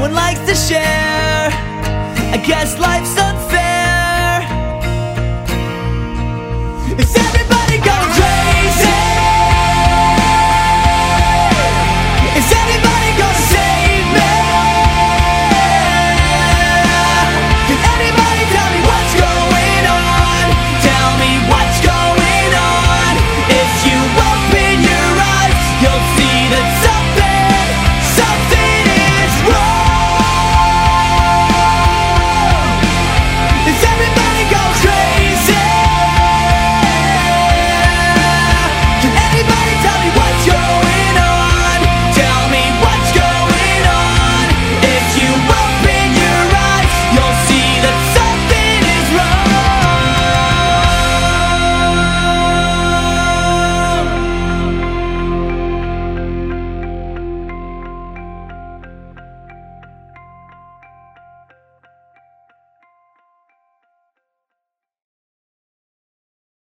one likes to share. I guess life's